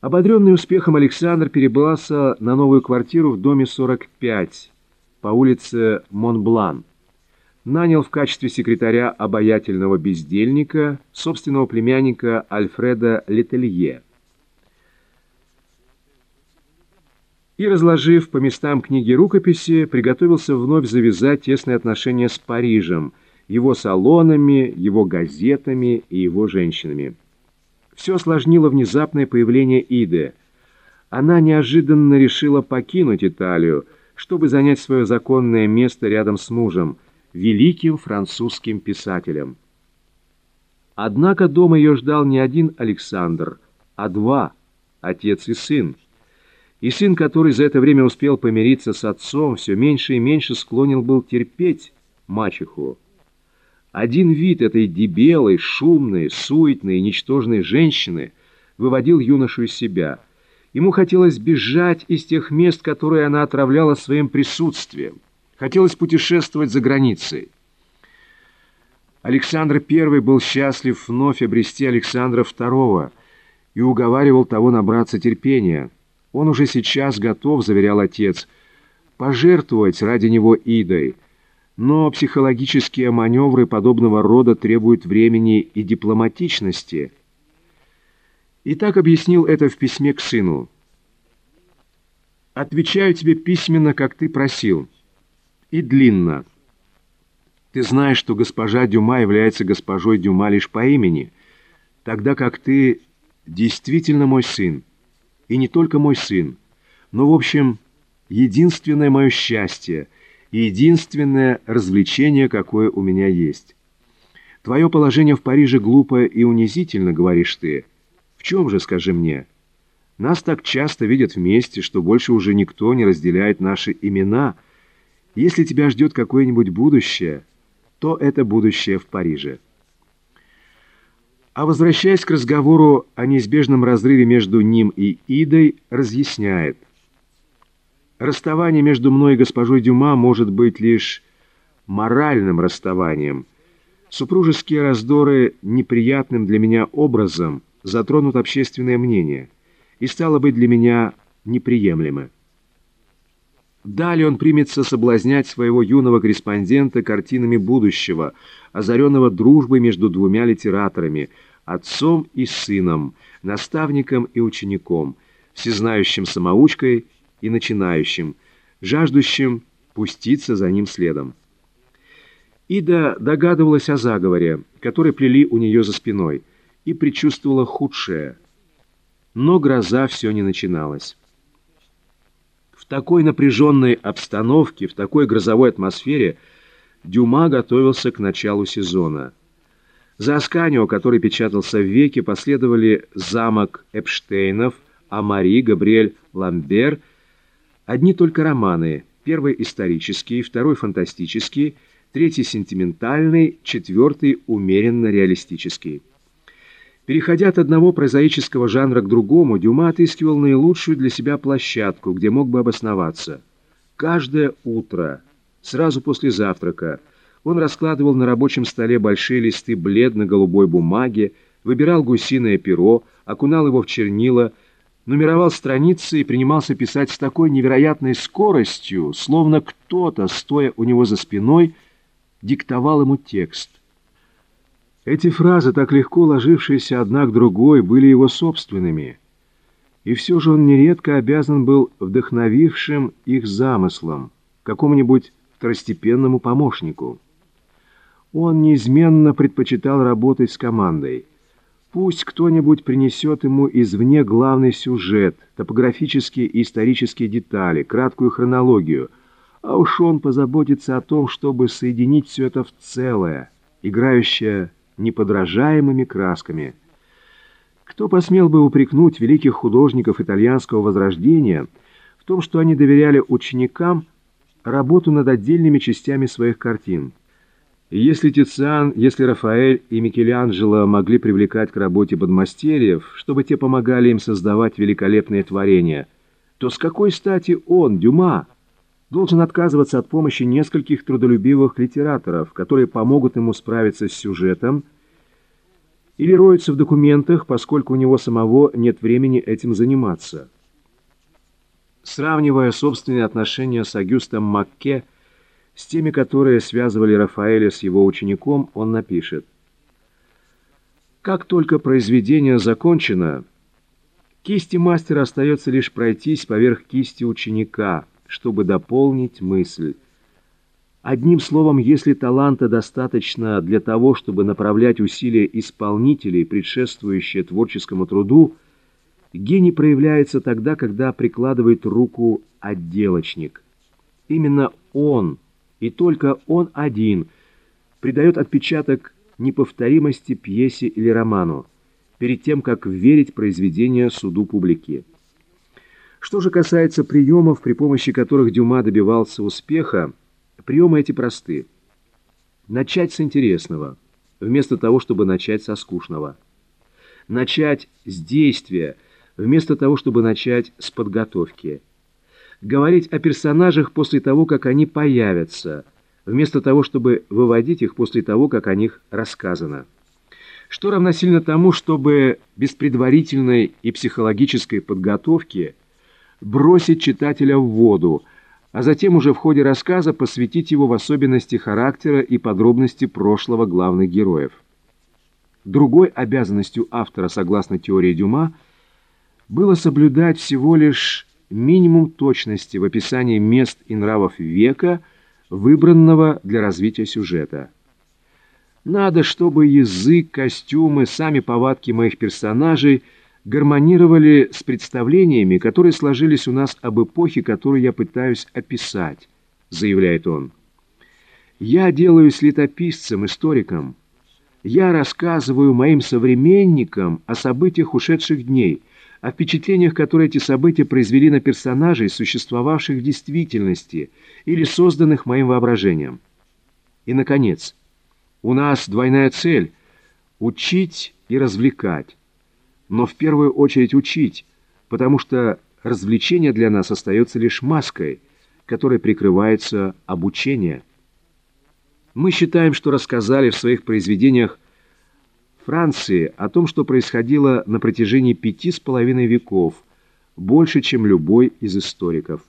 Ободренный успехом Александр перебрался на новую квартиру в доме 45 по улице Монблан. Нанял в качестве секретаря обаятельного бездельника собственного племянника Альфреда Летелье. И, разложив по местам книги рукописи, приготовился вновь завязать тесные отношения с Парижем, его салонами, его газетами и его женщинами. Все осложнило внезапное появление Иды. Она неожиданно решила покинуть Италию, чтобы занять свое законное место рядом с мужем, великим французским писателем. Однако дома ее ждал не один Александр, а два – отец и сын. И сын, который за это время успел помириться с отцом, все меньше и меньше склонен был терпеть мачеху. Один вид этой дебелой, шумной, суетной и ничтожной женщины выводил юношу из себя. Ему хотелось бежать из тех мест, которые она отравляла своим присутствием. Хотелось путешествовать за границей. Александр I был счастлив вновь обрести Александра II и уговаривал того набраться терпения. Он уже сейчас готов, заверял отец, пожертвовать ради него Идой – но психологические маневры подобного рода требуют времени и дипломатичности. И так объяснил это в письме к сыну. «Отвечаю тебе письменно, как ты просил. И длинно. Ты знаешь, что госпожа Дюма является госпожой Дюма лишь по имени, тогда как ты действительно мой сын. И не только мой сын, но, в общем, единственное мое счастье — единственное развлечение, какое у меня есть. Твое положение в Париже глупое и унизительно, говоришь ты. В чем же, скажи мне? Нас так часто видят вместе, что больше уже никто не разделяет наши имена. Если тебя ждет какое-нибудь будущее, то это будущее в Париже. А возвращаясь к разговору о неизбежном разрыве между ним и Идой, разъясняет. Расставание между мной и госпожой Дюма может быть лишь моральным расставанием. Супружеские раздоры неприятным для меня образом затронут общественное мнение и стало быть для меня неприемлемы. Далее он примется соблазнять своего юного корреспондента картинами будущего, озаренного дружбой между двумя литераторами, отцом и сыном, наставником и учеником, всезнающим самоучкой и начинающим, жаждущим пуститься за ним следом. Ида догадывалась о заговоре, который плели у нее за спиной, и предчувствовала худшее. Но гроза все не начиналась. В такой напряженной обстановке, в такой грозовой атмосфере Дюма готовился к началу сезона. За Асканио, который печатался в веке, последовали «Замок Эпштейнов», «Амари», «Габриэль Ламбер» Одни только романы. Первый исторический, второй фантастический, третий сентиментальный, четвертый умеренно реалистический. Переходя от одного прозаического жанра к другому, Дюма отыскивал наилучшую для себя площадку, где мог бы обосноваться. Каждое утро, сразу после завтрака, он раскладывал на рабочем столе большие листы бледно-голубой бумаги, выбирал гусиное перо, окунал его в чернила – нумеровал страницы и принимался писать с такой невероятной скоростью, словно кто-то, стоя у него за спиной, диктовал ему текст. Эти фразы, так легко ложившиеся одна к другой, были его собственными, и все же он нередко обязан был вдохновившим их замыслом, какому-нибудь второстепенному помощнику. Он неизменно предпочитал работать с командой — Пусть кто-нибудь принесет ему извне главный сюжет, топографические и исторические детали, краткую хронологию, а уж он позаботится о том, чтобы соединить все это в целое, играющее неподражаемыми красками. Кто посмел бы упрекнуть великих художников итальянского возрождения в том, что они доверяли ученикам работу над отдельными частями своих картин? Если Тициан, если Рафаэль и Микеланджело могли привлекать к работе подмастерьев, чтобы те помогали им создавать великолепные творения, то с какой стати он, Дюма, должен отказываться от помощи нескольких трудолюбивых литераторов, которые помогут ему справиться с сюжетом или роется в документах, поскольку у него самого нет времени этим заниматься. Сравнивая собственные отношения с Агюстом Макке с теми, которые связывали Рафаэля с его учеником, он напишет «Как только произведение закончено, кисти мастера остается лишь пройтись поверх кисти ученика, чтобы дополнить мысль». Одним словом, если таланта достаточно для того, чтобы направлять усилия исполнителей, предшествующие творческому труду, гений проявляется тогда, когда прикладывает руку отделочник. Именно он, и только он один, придает отпечаток неповторимости пьесе или роману, перед тем, как верить произведение суду публики. Что же касается приемов, при помощи которых Дюма добивался успеха, Приемы эти просты. Начать с интересного, вместо того, чтобы начать со скучного. Начать с действия, вместо того, чтобы начать с подготовки. Говорить о персонажах после того, как они появятся, вместо того, чтобы выводить их после того, как о них рассказано. Что равносильно тому, чтобы без предварительной и психологической подготовки бросить читателя в воду – а затем уже в ходе рассказа посвятить его в особенности характера и подробности прошлого главных героев. Другой обязанностью автора, согласно теории Дюма, было соблюдать всего лишь минимум точности в описании мест и нравов века, выбранного для развития сюжета. Надо, чтобы язык, костюмы, сами повадки моих персонажей – гармонировали с представлениями, которые сложились у нас об эпохе, которую я пытаюсь описать, заявляет он. Я делаюсь летописцем, историком. Я рассказываю моим современникам о событиях ушедших дней, о впечатлениях, которые эти события произвели на персонажей, существовавших в действительности или созданных моим воображением. И, наконец, у нас двойная цель – учить и развлекать но в первую очередь учить, потому что развлечение для нас остается лишь маской, которой прикрывается обучение. Мы считаем, что рассказали в своих произведениях Франции о том, что происходило на протяжении пяти с половиной веков, больше, чем любой из историков.